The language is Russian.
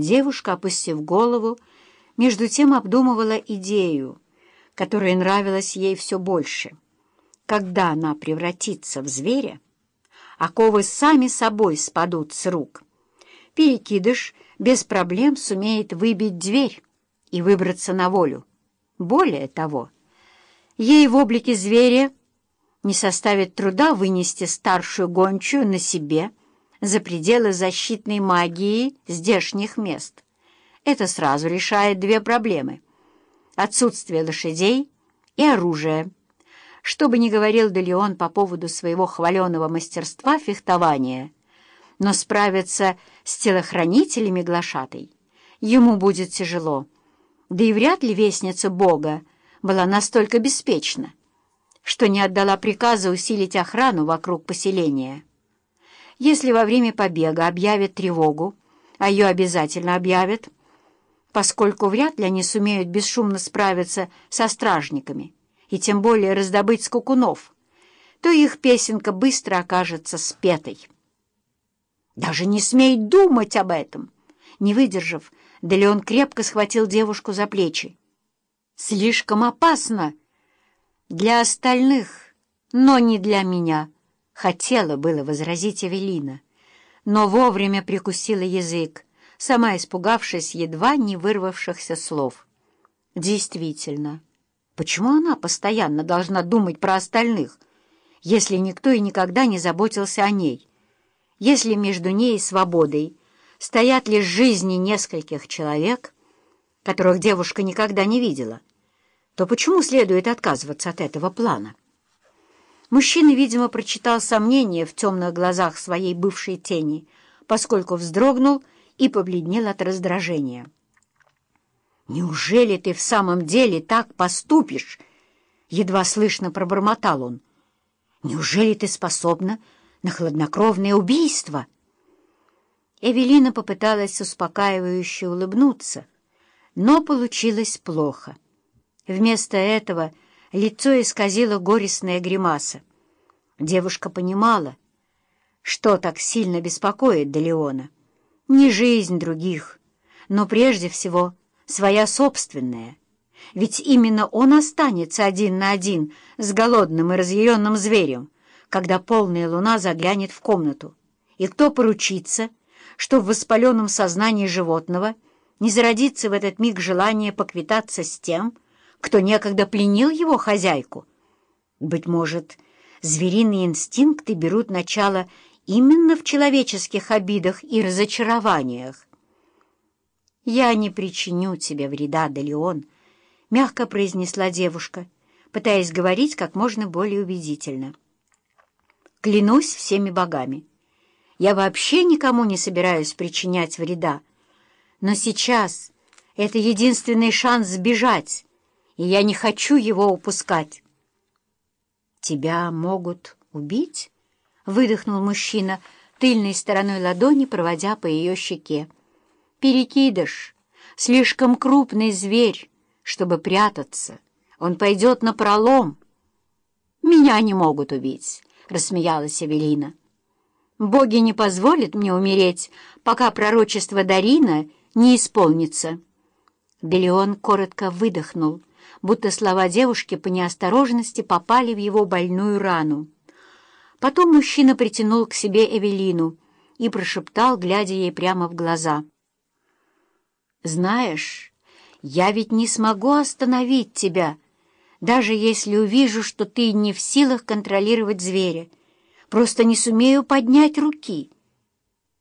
Девушка, опустив голову, между тем обдумывала идею, которая нравилась ей все больше. Когда она превратится в зверя, оковы сами собой спадут с рук. Перекидыш без проблем сумеет выбить дверь и выбраться на волю. Более того, ей в облике зверя не составит труда вынести старшую гончую на себе за пределы защитной магии здешних мест. Это сразу решает две проблемы — отсутствие лошадей и оружия. Что бы ни говорил Делеон по поводу своего хваленого мастерства фехтования, но справиться с телохранителями глашатой ему будет тяжело, да и вряд ли вестница Бога была настолько беспечна, что не отдала приказа усилить охрану вокруг поселения. Если во время побега объявят тревогу, а ее обязательно объявят, поскольку вряд ли они сумеют бесшумно справиться со стражниками и тем более раздобыть скукунов, то их песенка быстро окажется спетой. «Даже не смей думать об этом!» Не выдержав, Делеон крепко схватил девушку за плечи. «Слишком опасно!» «Для остальных, но не для меня», — хотела было возразить Эвелина, но вовремя прикусила язык, сама испугавшись едва не вырвавшихся слов. «Действительно, почему она постоянно должна думать про остальных, если никто и никогда не заботился о ней, если между ней и свободой стоят лишь жизни нескольких человек, которых девушка никогда не видела?» то почему следует отказываться от этого плана? Мужчина, видимо, прочитал сомнение в темных глазах своей бывшей тени, поскольку вздрогнул и побледнел от раздражения. «Неужели ты в самом деле так поступишь?» — едва слышно пробормотал он. «Неужели ты способна на хладнокровное убийство?» Эвелина попыталась успокаивающе улыбнуться, но получилось плохо. Вместо этого лицо исказило горестная гримаса. Девушка понимала, что так сильно беспокоит Делеона. Не жизнь других, но прежде всего своя собственная. Ведь именно он останется один на один с голодным и разъяренным зверем, когда полная луна заглянет в комнату. И кто поручится, что в воспаленном сознании животного не зародится в этот миг желание поквитаться с тем, кто некогда пленил его хозяйку. Быть может, звериные инстинкты берут начало именно в человеческих обидах и разочарованиях. «Я не причиню тебе вреда, Делеон», — мягко произнесла девушка, пытаясь говорить как можно более убедительно. «Клянусь всеми богами, я вообще никому не собираюсь причинять вреда, но сейчас это единственный шанс сбежать» и я не хочу его упускать. «Тебя могут убить?» — выдохнул мужчина, тыльной стороной ладони проводя по ее щеке. «Перекидыш, слишком крупный зверь, чтобы прятаться. Он пойдет на пролом». «Меня не могут убить», — рассмеялась Эвелина. «Боги не позволят мне умереть, пока пророчество Дарина не исполнится». Делеон коротко выдохнул — будто слова девушки по неосторожности попали в его больную рану. Потом мужчина притянул к себе Эвелину и прошептал, глядя ей прямо в глаза. «Знаешь, я ведь не смогу остановить тебя, даже если увижу, что ты не в силах контролировать зверя. Просто не сумею поднять руки».